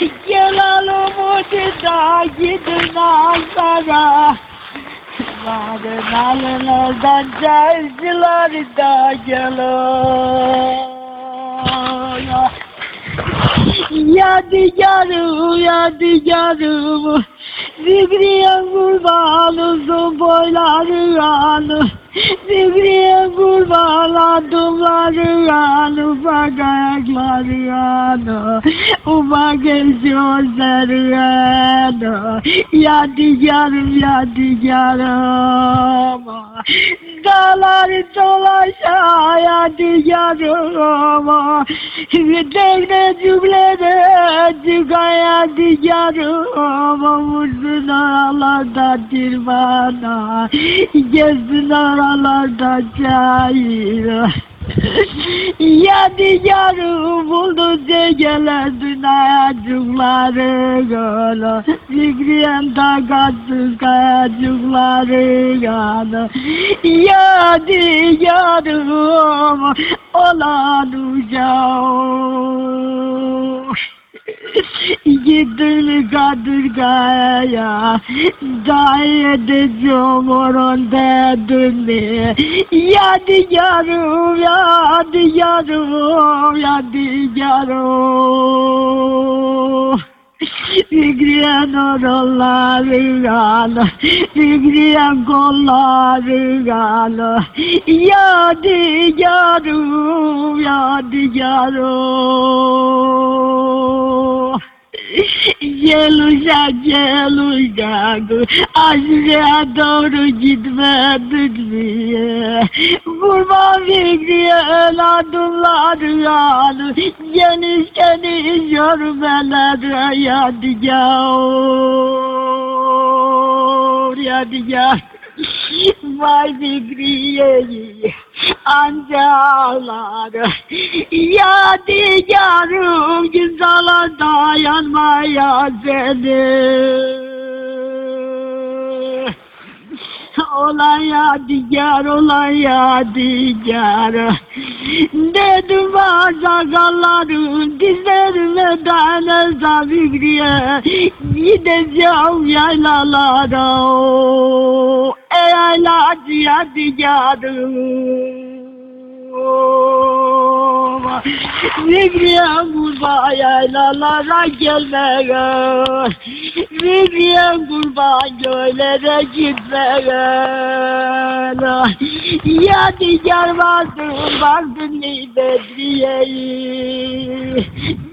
Gelelim ucunda gidin Ankara. Varın alınırdan cezciler da geliyor. Yadigarım, yadigarım Zikriye kurban Ufak el gözleri anı Yadigarım, yadigarım Dağları dolaşa yadigarım Tekne cümlede çıkaya diyarım Vursun aralarda dirvana Gezsin aralarda çayır Yadigarı buldu cegeledin ayacıkları gölü Zikriyen takatsız kayacıkları gölü Yadigarım olan Gittin kadırgaya Dahi edeceğim onun derdini. Yadigarım, yadigarım, yadigarım Fikriyen oraları galı, Fikriyen kolları galı, Yadigarım, yadigarım. Gel uşak gel uşak Aşırıya doğru gitmedin mi? Kurban fikriye el adımlar yanı Geniş geniş görmeler yadigar. Yadigar Vay Fikriye anca ağlar Yadigarım güzala dayanmaya seni Olan yadigar, olan yadigar Dedim sakalların dizlerime dayanırsa Fikriye Gideceğim yaylalara Yaylacı yadigarım Fikriye kurban yaylalara gelmeye Fikriye kurban göllere gitmeye Yadigar vardı vardı ni Bedriye'yi?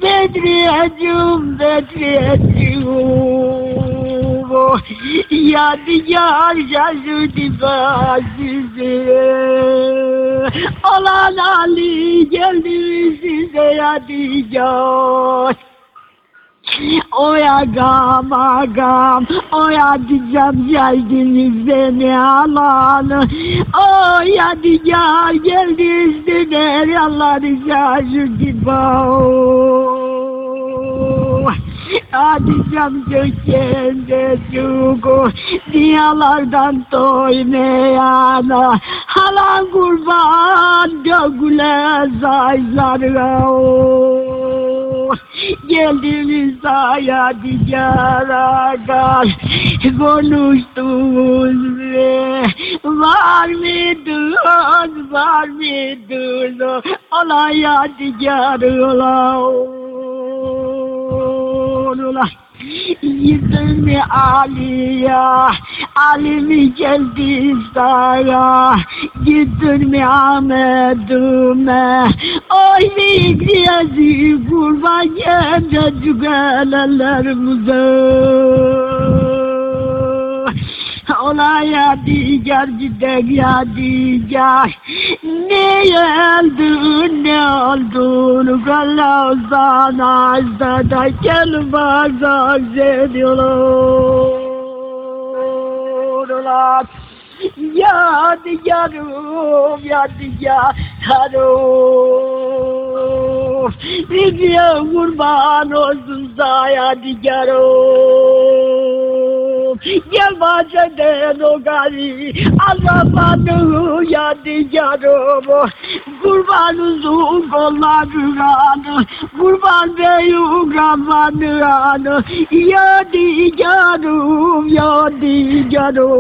Bedriyeciğim Bedriyeciğim Yadigar şaşırdı sizi Olan Ali geldi size yadigar Oya gam agam Oya diyeceğim geldiniz beni alan. Oya diyar geldi üstüne Allah ricacı gibi Adicam gökyüzünde cugu Diyalardan doymayana Halan kurban döküle zaylara Geldiniz aya diyara gel Konuştunuz ve Var mıydınız var mıydınız Olaya diyara ola Gittin mi Ali'ye, Ali mi geldi sana? Gittin mi Ahmet'ime, oy Fikriyesi kurban geldi cügelerimize. Ola ya diğer gidek ya diğer. Ne öldün ne oldun Kala sana azda da gel bazak ediyorlar Ulan Ya diyarım ya diyarım Video kurban olsun sana diyarım Gel bahçede dokari Azapını yadigarım Kurban uzun kollarına Kurban beyim kafanına Yadigarım Yadigarım